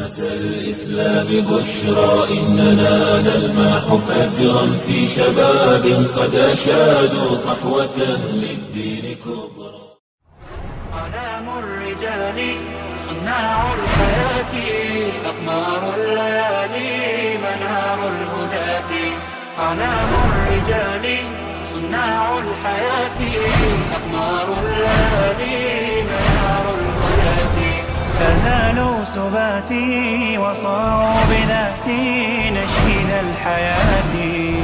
الإسلام بشرى إننا نلمح فجرا في شباب قد أشادوا صحوة للدين كبرى. أعلام الرجال صناع الحياة أقمار الليالي منار الهداة. أعلام الرجال صناع الحياة أقمار الليالي منار الهداة. فزالوا سباتي وصاروا بذاتي نشيد الحياة.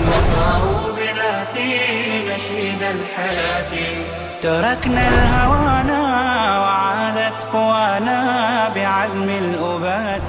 وصاروا بذاتي نشيد الحياة. تركنا الهوانا وعادت قوانا بعزم الأبات.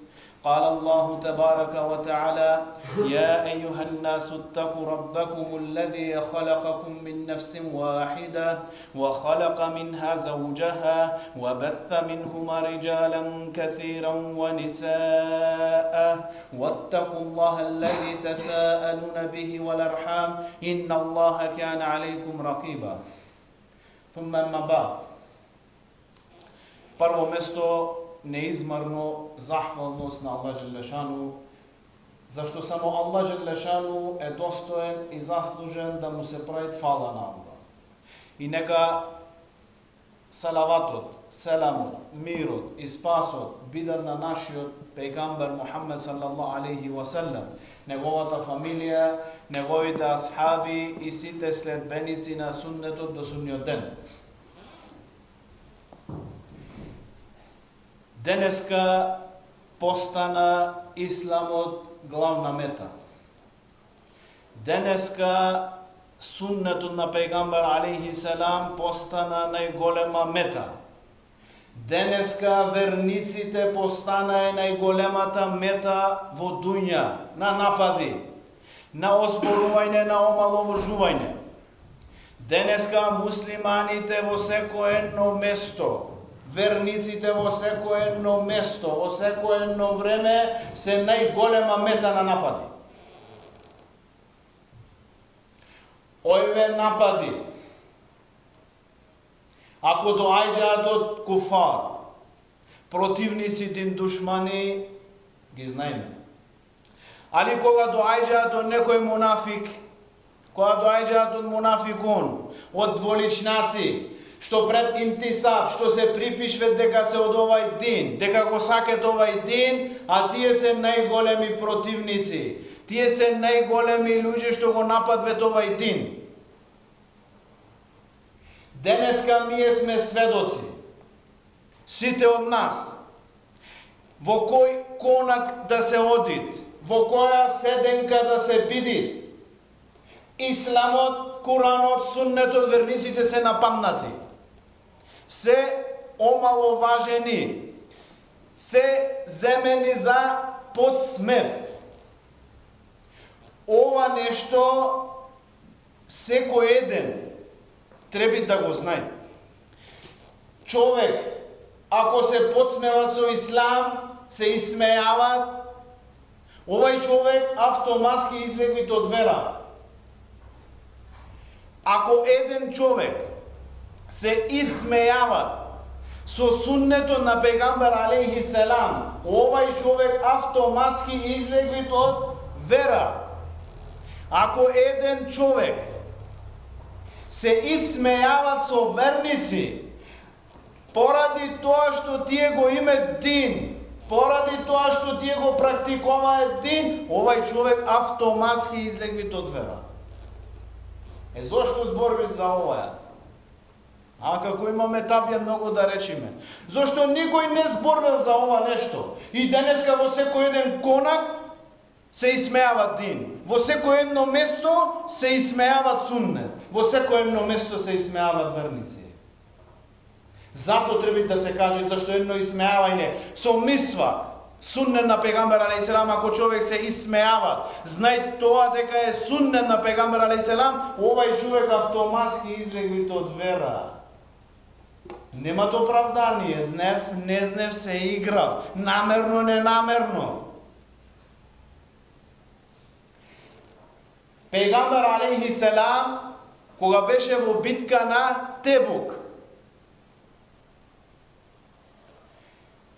قال الله تبارك وتعالى يا أيها الناس اتقوا ربكم الذي خلقكم من نفس واحدة وخلق منها زوجها وبث منهما رجالا كثيرا ونساء. واتقوا الله الذي تساءلون به والأرحام إن الله كان عليكم رقيبا. ثم ما بعد. Неизмерно захвалност на Аллах Желешану, зашто само Аллах Желешану е достоен и заслужен да му се прави фала на Аллах. И нека салаватот, селамот, мирот и спасот бидат на нашиот пегамбер Мухаммед саллаллаху алейхи васелем, неговата фамилија, неговите асхаби и сите следбеници на суннетот до сунниот ден. Денеска постана исламот главна мета. Денеска суннетот на пејгамбар алейхи салам постана најголема мета. Денеска верниците постана е најголемата мета во дуња на напади, на озборување, на омаловржување. Денеска муслиманите во секое едно место верниците во секое едно место, во секое едно време се најголема мета на напади. Овие напади, ако доаѓаат од куфар, противници дин душмани, ги знаеме. Али кога доаѓаат од некој мунафик, кога доаѓаат од мунафикун, од дволичнаци, што пред интисаб, што се припишве дека се од овај дин, дека го сакет овај дин, а тие се најголеми противници. Тие се најголеми луѓе што го нападвет овај дин. Денеска ние сме сведоци, сите од нас, во кој конак да се одит, во која седенка да се види, Исламот, Куранот, Суннетот, верниците се нападнати се омаловажени, се земени за подсмев. Ова нешто секој еден треба да го знае. Човек, ако се подсмева со ислам, се исмејава, овај човек автоматски излегвит од вера. Ако еден човек се исмејават со суннето на пегамбар алейхи селам, овај човек автоматски излегвит од вера. Ако еден човек се исмејават со верници, поради тоа што тие го име дин, поради тоа што тие го практикуваат дин, овај човек автоматски излегвит од вера. Е, зошто зборби за оваа? А како имаме табија многу да речиме. Зошто никој не зборвел за ова нешто. И денеска во секој еден конак се исмејават дин. Во секој едно место се исмејават суннет. Во секој едно место се исмејават верници. Зато треба да се каже зашто едно исмејавање со мисва суннет на пегамбер алейхиселам ако човек се исмејава, знај тоа дека е суннет на пегамбер алейхиселам, овај човек автоматски излегува од вера. Немат оправдание, знев, не знев, се игра, намерно, ненамерно. Пегамбер алейхиселам, кога беше во битка на Тебук,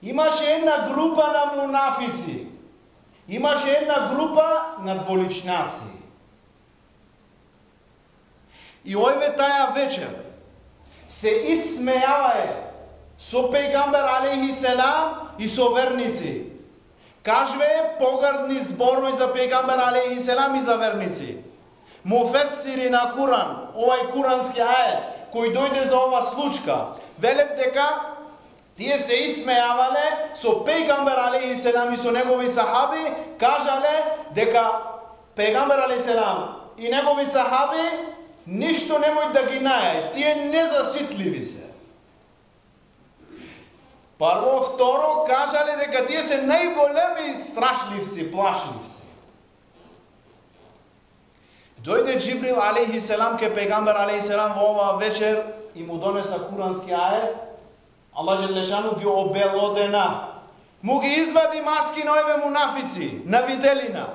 Имаше една група на мунафици. Имаше една група на дволичнаци. И ојве таја вечер се исмејавае со пегамбер алейхи селам и со верници. Кажве погардни зборови за пегамбер алейхи селам и за верници. Муфесири на Куран, овај курански ајет, кој дојде за ова случка, велет дека Тие се исмејавале со пегамбер алейхи селам и со негови сахаби, кажале дека пегамбер алейхи селам и негови сахаби ништо немој да ги најај, тие незаситливи се. Прво, второ, кажале дека тие се најголеми страшливци, плашливци. Дојде Джибрил алейхи селам ке пегамбер алейхи селам во ова вечер и му донеса курански аер, Аллах Желешану ги обелодена. Му ги извади маски на ове мунафици, на виделина.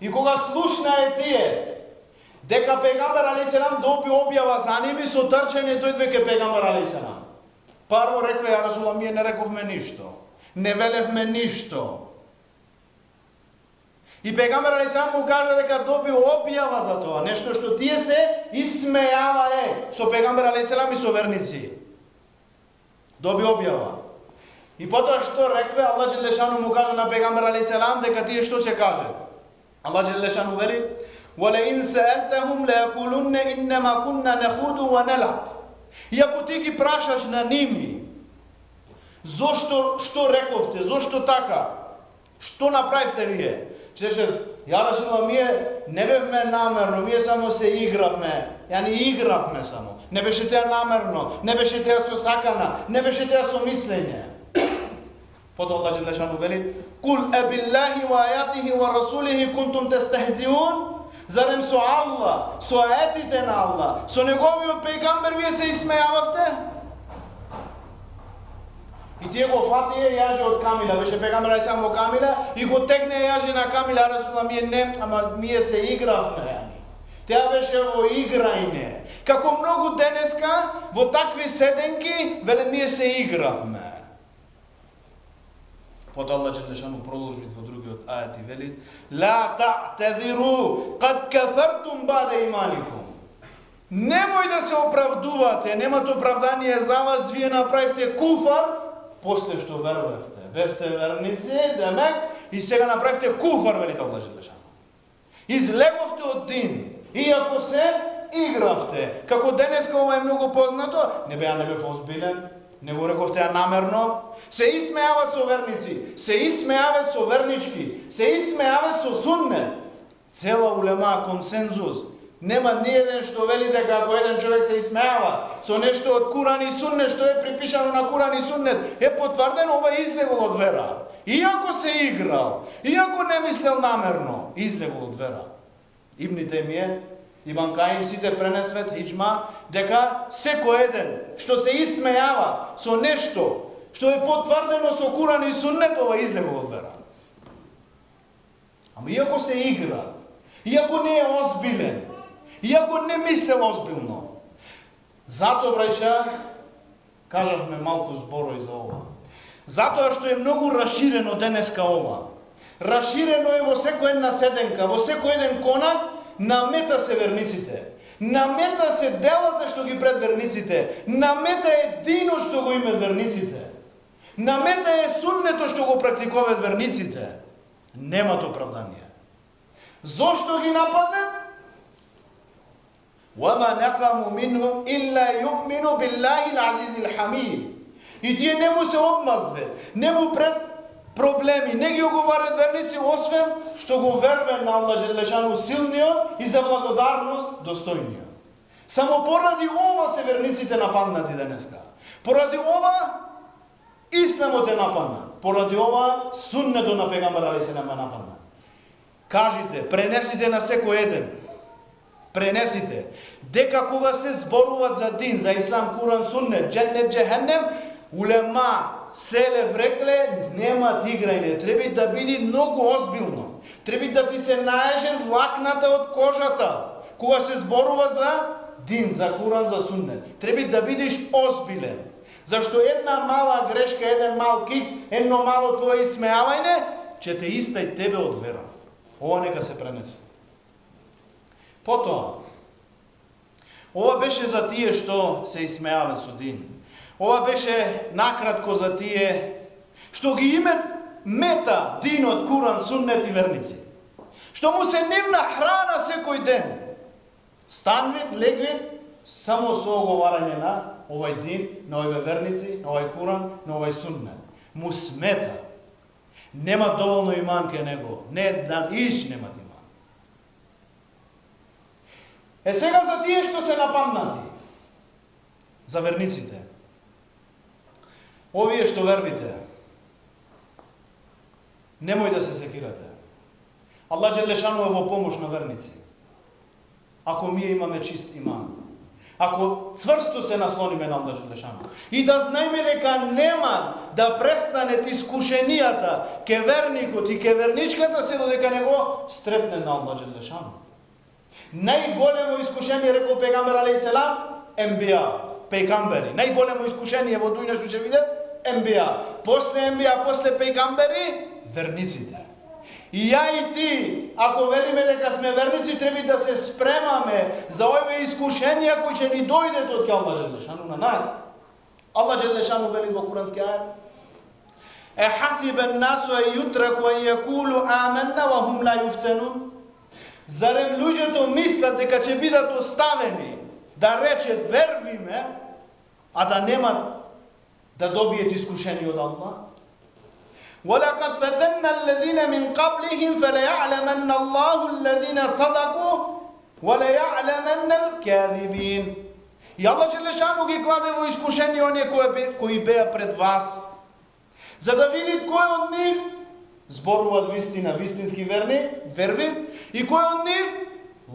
И кога слушнае тие, дека Пегамбар Алейсалам доби да објава за ними, со трчање дојде ке Пегамбар Алейсалам. Парво рекве, ја Расула, ми не рековме ништо. Не велевме ништо. И пегамбер Алисалам му кажа дека доби објава за тоа, нешто што тие се исмејавае со пегамбер Алисалам и со верници. Доби објава. И потоа што рекве Аллах Желешану му кажа на пегамбер Алисалам дека тие што ќе каже. Аллах Желешану вели: "Валеин саалтахум лајакулунна иннама кунна нахуду ва налаб." И ако ти ги прашаш на ними, зошто што рековте, зошто така? Што направивте вие? Чеше, ја Расулла, ние не бевме намерно, ние само се игравме. Ја не игравме само. Не беше теа намерно, не беше теа со сакана, не беше теа со мислење. Потоа Аллах Желешану вели, Кул абиллахи ва аятихи ва расулихи кунтум тастахзиун?" Зарем со Аллах, со аетите на Аллах, со неговиот пејгамбер вие се исмејававте? И тие го фатија јаже од Камила, беше пегамбер Алисам во Камила и го тегне јаже на Камила, Расула ние не, ама ние се игравме. Тя беше во играјне. Како многу денеска во такви седенки, веле ние се игравме под Аллах Джелешану продолжи во другиот ајат и вели: "Ла та'тазиру, кад кафартум баде иманикум." Немој да се оправдувате, немате оправдание за вас, вие направивте куфар после што верувавте. Бевте верници, демек, и сега направите куфар, велите Аллах Желешану. Излеговте од дин, иако се игравте. Како денеска ова е многу познато, не беа не бев озбилен, не го рековте ја намерно, се исмејават со верници, се исмејават со вернички, се исмејават со сунне. Цела улема консензус, Нема ни еден што вели дека ако еден човек се исмеава со нешто од Куран и Суннет што е припишано на Куран и Суннет, е потврдено ова излегол од вера. Иако се играл, иако не мислел намерно, излегол од вера. ми е. Иван Каим сите пренесвет хиджма дека секој еден што се исмејава со нешто што е потврдено со Куран и Суннетова ова од вера. Ама иако се игра, иако не е озбилен, Иако не мислел озбилно. Зато, брајча, кажавме малку зборој за ова. Затоа што е многу расширено денеска ова. Расширено е во секој една седенка, во секој еден конак, намета се верниците. Намета се делата што ги пред верниците. Намета е дино што го име верниците. Намета е суннето што го практикуват верниците. Немат оправдание. Зошто ги нападнат? وَمَا نَقَمُ مِنْهُمْ إِلَّا يُؤْمِنُ بِاللَّهِ الْعَزِيزِ الْحَمِيدِ И тие не му се обмазве, не му пред проблеми, не ги оговарат верници, освен што го верве на Аллах Желешану силниот и за благодарност достојниот. Само поради ова се верниците нападнати денеска. Поради ова исламот е нападна. Поради ова суннето на пегамбар али се нема нападна. Кажите, пренесите на секој еден, пренесите, дека кога се зборуват за дин, за ислам, куран, суннет, дженнет, джехеннем, улема, Селе врекле, нема играње. треба да биде многу озбилно. Треба да ти се наеже влакната од кожата, кога се зборува за дин, за куран, за суннет. Треба да бидеш озбилен. Зашто една мала грешка, еден мал киц, едно мало твое исмеавање, ќе те истај тебе од вера. Ова нека се пренесе. Потоа, ова беше за тие што се исмеаве со дин. Ова беше накратко за тие што ги имат мета динот, куран, суннет и верници. Што му се нивна храна секој ден. Станвет, легвет, само со оговарање на овај дин, на овој верници, на овај куран, на овај суннет. Му смета. Нема доволно иман ке него. Не да иш нема иман. Е сега за тие што се нападнати. За верниците. Овие што вербите. Немој да се секирате. Аллах Джелешану е во помош на верници. Ако ние имаме чист иман. Ако цврсто се наслониме на Аллах Джелешану. И да знаеме дека нема да престанет искушенијата ке верникот и ке верничката се додека не го стретне на Аллах Джелешану. Најголемо искушение, рекол пегамбер Алейселам, ембија, пегамбери. Најголемо искушение во дујна што ќе виде, ембија. После ембија, после пејгамбери, верниците. И ја и ти, ако вериме дека сме верници, треба да се спремаме за овие искушенија кои ќе ни дојдат од Аллах Желешану на нас. Аллах Желешану вели во Курански ајат. Е хасибен насу е јутраку е јакулу аменна ва хум ла јуфтенун. Зарем луѓето мислат дека ќе бидат оставени да речет вервиме, а да немат да добиет искушение од Аллах? وَلَقَدْ فَتَنَّا الَّذِينَ مِنْ قَبْلِهِمْ فَلَيَعْلَمَنَّ اللَّهُ الَّذِينَ صَدَقُوا وَلَيَعْلَمَنَّ الْكَاذِبِينَ И Аллах Желешану ги кладе во искушение оние кои, кои беа пред вас, за да видит кој од нив зборуваат вистина, вистински верни, верви, и кој од нив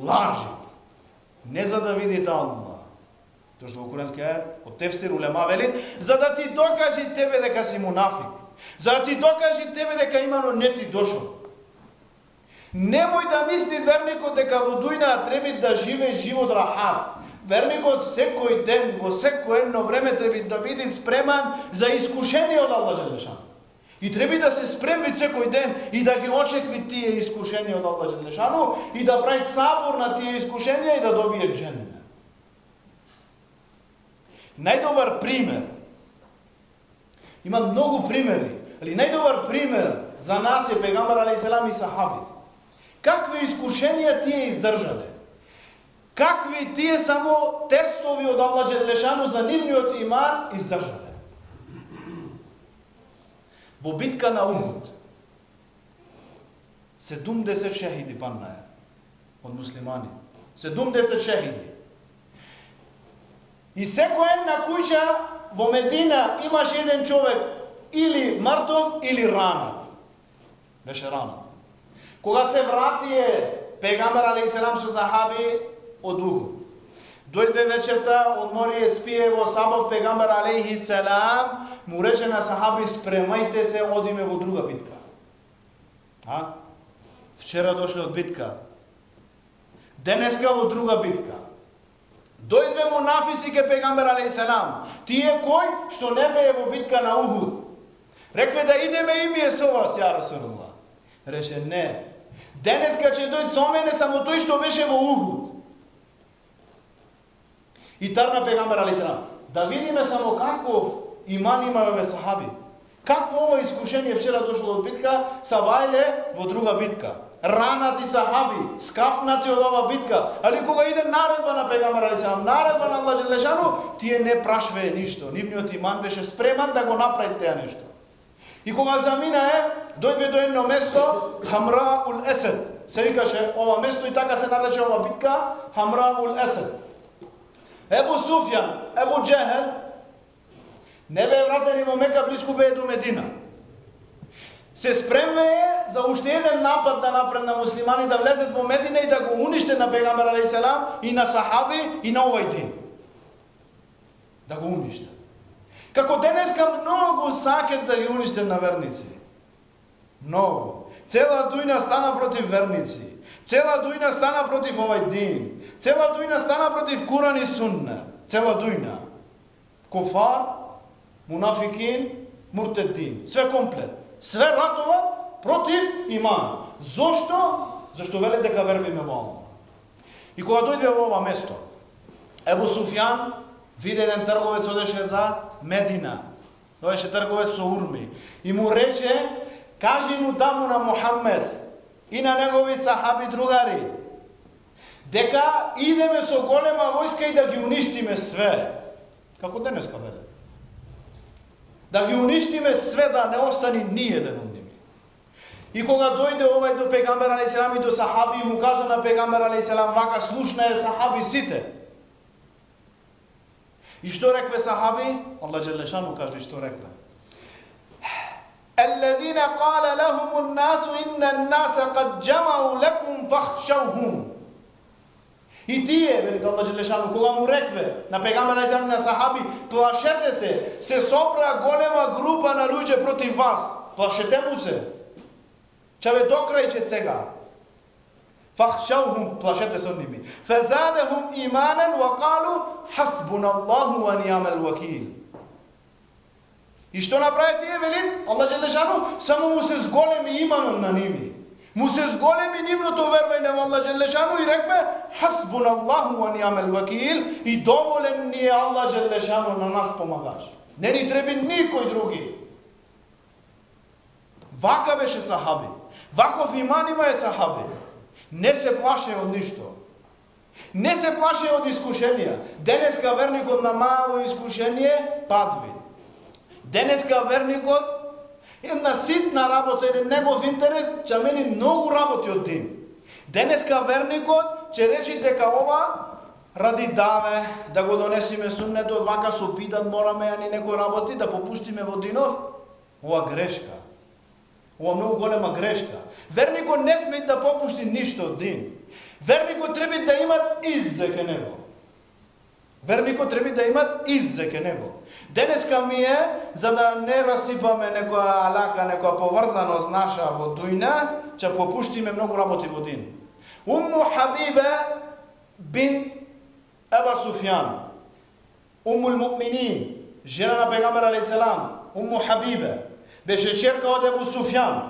лажи. Не за да видите Аллах. Тоа што во Курански ајат, од Тефсир улема вели, за да ти докажи тебе дека си мунафик. За да ти докажи тебе дека имано не ти дошол. Немој да мисли верникот дека во дујна треба да живе живот рахат. Верникот секој ден, во секој едно време треба да биде спреман за искушение од Аллах Желешан. И треба да се спреми секој ден и да ги очекви тие искушенија од Аллах Желешану и да прави сабор на тие искушенија и да добие дженне. Најдобар пример, има многу примери, али најдобар пример за нас е Пегамбар алейхиселам и сахаби. Какви искушенија тие издржале? Какви тие само тестови од Аллах лешано за нивниот иман издржале? Во битка на Ухуд, 70 шехиди паднаа од муслимани. 70 шехиди. И секој една куќа во Медина имаше еден човек или мртов или ранат. Беше ранат. Кога се вратие Пегамбер алейхиселам со сахаби од Ухуд. Дојде вечерта, одморие, спие во Сабов Пегамбер алейхиселам му рече на сахаби, спремајте се, одиме во друга битка. А? Вчера дошле од битка. Денеска во друга битка. Дојдве му нафиси ке пегамбер алейхиселам. Тие кој што не бее во битка на Ухуд. Рекве да идеме и ми е со вас, ја Расулулlah. Реше не. Денеска ќе дојд со мене само тој што беше во Ухуд. И тарна пегамбер алейхиселам. Да видиме само каков иман имаме сахаби. Како ово искушение вчера дошло од битка, са вајле во друга битка ранати сахаби, скапнати од ова битка, али кога иде наредба на пегамбар алейхиссалам, наредба на Аллах Желешану, тие не прашвае ништо. Нивниот иман беше спреман да го направи теа нешто. И кога заминае, дојде до едно место, Хамра ул Есед. Се викаше ова место и така се нарече ова битка, Хамра ул Есед. Ебу Суфјан, Ебу Джехел, не бе вратени во Мека, близко бе до Медина се спремвае за уште еден напад да напред на муслимани да влезет во Медина и да го униште на Пегамбер алейхиселам и на сахаби и на овој дин. Да го униште. Како денеска многу сакет да ги униште на верници. Многу. Цела дујна стана против верници. Цела дујна стана против овој дин. Цела дујна стана против Куран и Сунна. Цела дујна. Кофар, мунафикин, муртедин. Све комплет. Све ратуват против иман. Зошто? Зашто веле дека вербиме во Аллах. И кога дојде во ова место, Ебу Суфјан виде еден трговец одеше за Медина. Доеше трговец со урми. И му рече, кажи му таму на Мухаммед и на негови сахаби другари, дека идеме со голема војска и да ги уништиме све. Како денеска веде да ги уништиме све да не остани ни еден од ними. И кога дојде овај до пегамбер алейхиселам и до сахаби му кажа на пегамбер алейхиселам вака слушна е сахаби сите. И што рекве сахаби? Аллах Джелешану каже што рекве. الذين قال لهم الناس إن الناس قد جمعوا لكم فاخشوهم И тие, вели да Аллах Желешану, кога му рекве на пегамбер на на сахаби, плашете се, се собра голема група на луѓе против вас. Плашете му се. Че ве докрајче сега. Фахшаухум, плашете се од ними. Фазадахум иманен ва калу, хасбун Аллаху ва нијамел вакил. И што направи тие, вели? Аллах Желешану, само му се зголеми иманот на ними. Му се зголеми нивното вервање во Аллах Желешану и рекме Хасбун Аллаху ва ниамел вакил и доволен ни е Аллах Желешану на нас помагаш. Не ни треби никој други. Вака беше сахаби. Ваков иман има е сахаби. Не се плаше од ништо. Не се плаше од искушенија. Денеска верникот на мало искушение падви. Денеска верникот една ситна работа, еден негов интерес, ќе мени многу работи од ти. Денеска верникот ќе речи дека ова ради даве да го донесиме суннето, вака се опитат, мораме и некој работи да попуштиме во динов, ова грешка. Ова многу голема грешка. Верникот не сме да попушти ништо од дин. Верникот треба да имат иззеке него. Верникот треба да имат иззеке него. Денеска ми е, за да не расипаме некоја алака, некоја поврзаност наша во дујна, ќе попуштиме многу работи во дин. Умму Хабибе бин Еба Суфјан, Уммул Мукминин, жена на пегамбер алейхиселам, Умму Хабибе, беше черка од Ебу Суфјан.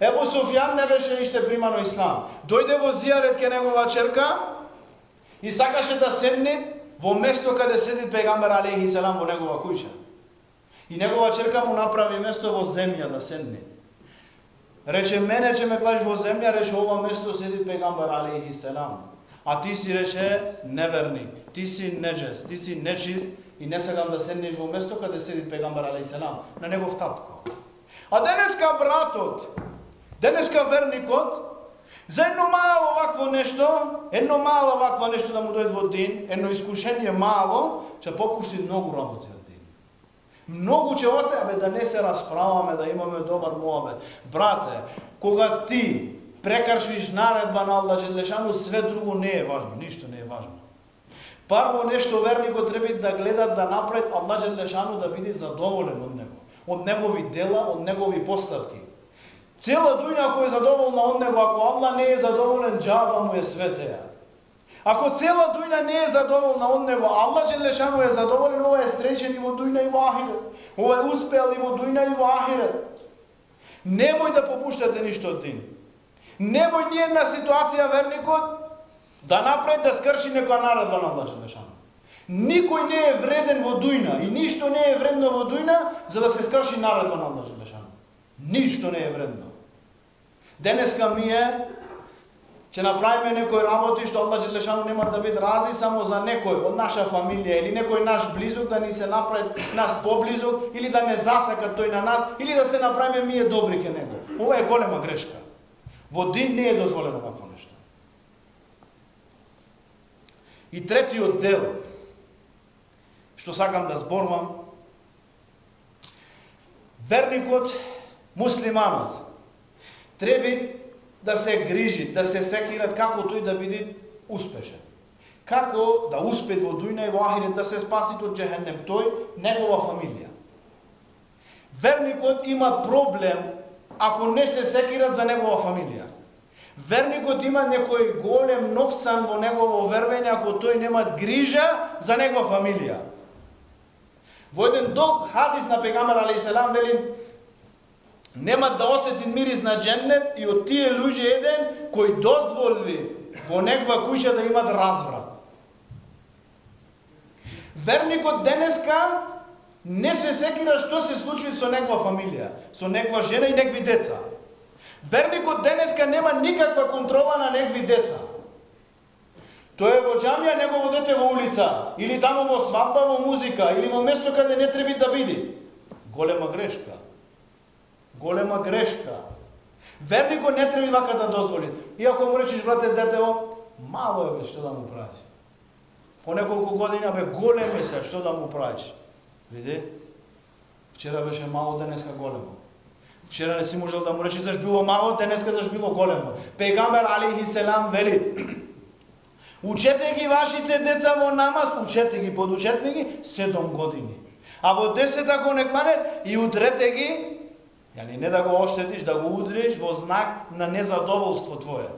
Ебу Суфјан не беше ниште примано ислам. Дојде во зијарет ке негова черка и сакаше да седне во место каде седи пегамбер алейхи салам во негова куќа. И негова черка му направи место во земја да седне. Рече, мене че ме клаш во земја, рече, ова место седи пегамбер алейхи салам. А ти си рече, неверник, ти си неджес, ти си нечист и не сакам да седнеш во место каде седи пегамбер алейхи салам, на негов татко. А денеска братот, денеска верникот, За едно мало вакво нешто, едно мало вакво нешто да му дојде во ден, едно искушение мало, ќе попушти многу работи од ден. Многу ќе остане да не се расправаме, да имаме добар муабет. Брате, кога ти прекаршиш наредба на Аллах Желешану, све друго не е важно, ништо не е важно. Парво нешто верникот треба да гледа да направи Аллах Желешану да биде задоволен од него, од негови дела, од негови постапки. Цела дуња ако е задоволна од него, ако Аллах не е задоволен, джаба му е светеја. Ако цела дујна не е задоволна од него, Аллах Желешану е задоволен, ова е среќен и во дујна и во ахирет. Ова е успел и во дујна и во ахирет. Немој да попуштате ништо од дин. Немој ни една ситуација верникот да напред да скрши некоја наредба на Аллах Желешану. Никој не е вреден во дујна и ништо не е вредно во дујна за да се скрши наредба на Аллах Желешану. Ништо не е вредно. Денеска е ќе направиме некој работи што Аллах Желешану нема да биде рази само за некој од наша фамилија или некој наш близок да ни се направи нас поблизок или да не засака тој на нас или да се направиме мие добри ке него. Ова е голема грешка. Во дин не е дозволено вакво нешто. И третиот дел што сакам да зборувам верникот муслиманот треба да се грижи, да се секират како тој да биде успешен. Како да успее во дујна и во ахирет да се спаси од джехеннем тој, негова фамилија. Верникот има проблем ако не се секират за негова фамилија. Верникот има некој голем ноксан во негово вервење ако тој нема грижа за негова фамилија. Во еден долг хадис на Пегамер алейхиселам вели нема да осети мирис на дженнет и од тие луѓе еден кој дозволи во негова куќа да имат разврат. Верникот денеска не се секира што се случи со негова фамилија, со негова жена и негови деца. Верникот денеска нема никаква контрола на негови деца. Тој е во джамија, негово дете во улица, или таму во свадба, во музика, или во место каде не треба да биде. Голема грешка. Голема грешка. Верникот не треба вака да дозволи. Иако му речеш, брате, о, мало е бе, што да му правиш. По неколку години, бе, голем е се, што да му правиш. Види? Вчера беше мало, денеска големо. Вчера не си можел да му речеш, заш било мало, денеска заш било големо. Пегамбер Алихи Селам вели, Учете ги вашите деца во намаз, учете ги, подучете ги 7 години. А во 10 ако не кланет, и удрете ги Јани не да го оштетиш, да го удриш во знак на незадоволство твое.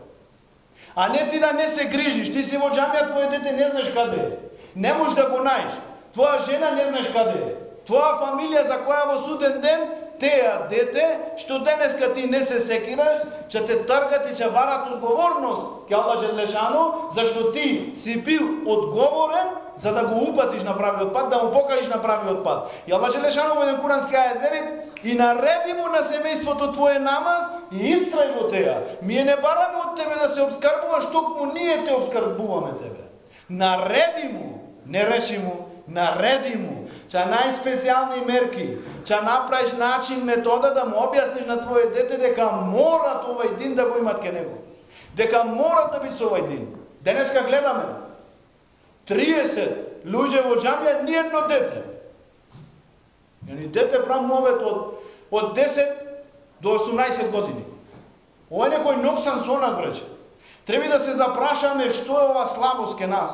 А не ти да не се грижиш, ти си во џамија, твое дете не знаеш каде е. Не можеш да го најдеш. Твоја жена не знаеш каде е. Твоја фамилија за која во суден ден теа дете, што денеска ти не се секираш, ќе те тргат и ќе барат одговорност ке Аллах Желешану, зашто ти си бил одговорен за да го упатиш на правиот пат, да му покажеш на правиот пат. И Аллах Желешану во еден курански ајет вели, и нареди му на семејството твое намаз и истрај во теа. Ние не бараме од тебе да се обскарбуваш, токму ние те обскарбуваме тебе. Нареди му, не реши му, нареди му, Ча најспецијални мерки, ча направиш начин, метода да му објасниш на твое дете дека мора овај дин да го имат ке него. Дека мора да би со овај дин. Денеска гледаме 30 луѓе во џамија, ни едно дете. Јани дете прав мовет од, од 10 до 18 години. Ова е некој ноксан со нас, брече. Треба да се запрашаме што е ова слабост ке нас.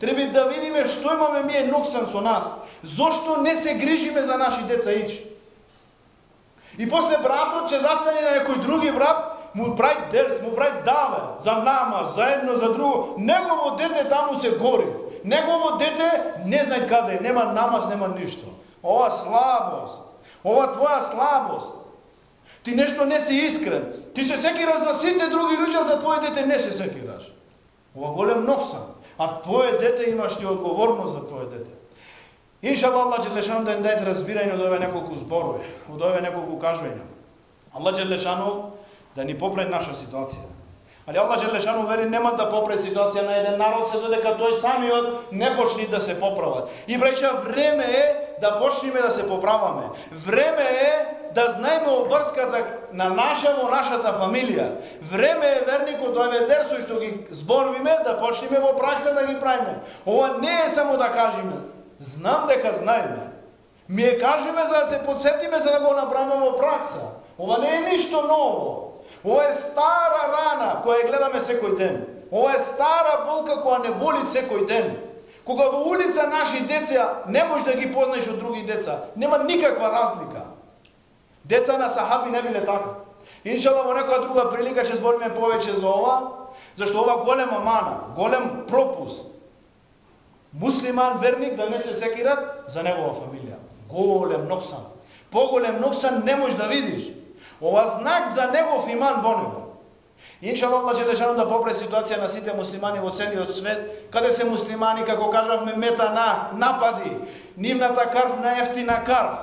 Треба да видиме што имаме ние ноксан со нас. Зошто не се грижиме за наши деца ич? И после братот ќе застане на некој други брат, му прај дерс, му прај даве, за нама, за едно, за друго. Негово дете таму се гори. Негово дете не знае каде, нема намаз, нема ништо. Ова слабост, ова твоја слабост. Ти нешто не си искрен. Ти се секираш за сите други луѓе, за твое дете не се секираш. Ова голем ноксан. А твое дете имаш ти одговорност за твое дете. Иншалла Аллах Джелешану да им даде разбирање од ове неколку зборови, од ове неколку кажувања. Аллах Джелешану да ни поправи наша ситуација. Али Аллах Желешану вери нема да попре ситуација на еден народ се додека тој самиот не почни да се поправат. И бреќа време е да почнеме да се поправаме. Време е да знаеме обрската на наша во нашата фамилија. Време е верникот овие дерсој што ги зборуваме да почнеме во пракса да ги правиме. Ова не е само да кажеме. Знам дека знаеме. Ми е кажеме за да се подсетиме за да го направиме во пракса. Ова не е ништо ново. Ова е стара рана која гледаме секој ден. Ова е стара болка која не боли секој ден. Кога во улица наши деца не можеш да ги познаеш од други деца, нема никаква разлика. Деца на сахаби не биле така. Иншала во некоја друга прилика ќе збориме повеќе за ова, зашто ова голема мана, голем пропуст. Муслиман верник да не се секират за негова фамилија. Голем ноксан. Поголем ноксан не можеш да видиш. Ова знак за негов иман во него. Иншал Аллах Желешану да попре ситуација на сите муслимани во целиот свет, каде се муслимани, како кажавме, мета на напади, нивната карв на ефтина карв,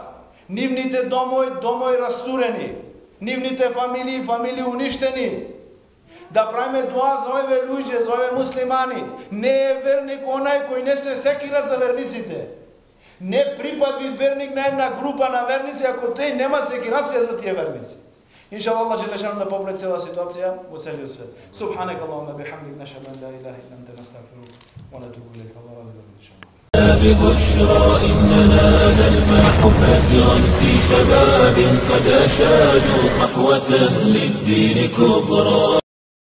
нивните домој, домој растурени, нивните фамилии, фамилии уништени. Да правиме дуа за овие луѓе, за овие муслимани. Не е верник онај кој не се секира за верниците Не припадви верник на една група на верници, ако тој нема секирација за тие верници. Инша Allah Джелешан да поправи цела ситуација во целиот свет. Субханак Allahumma bihamdik nashhadu an la ilaha illa anta nastaghfiruka wa natubu ilayk. Allah razaqna insha Allah. ببشرى إننا نلمح فجرا في شباب قد أشادوا صحوة للدين كبرى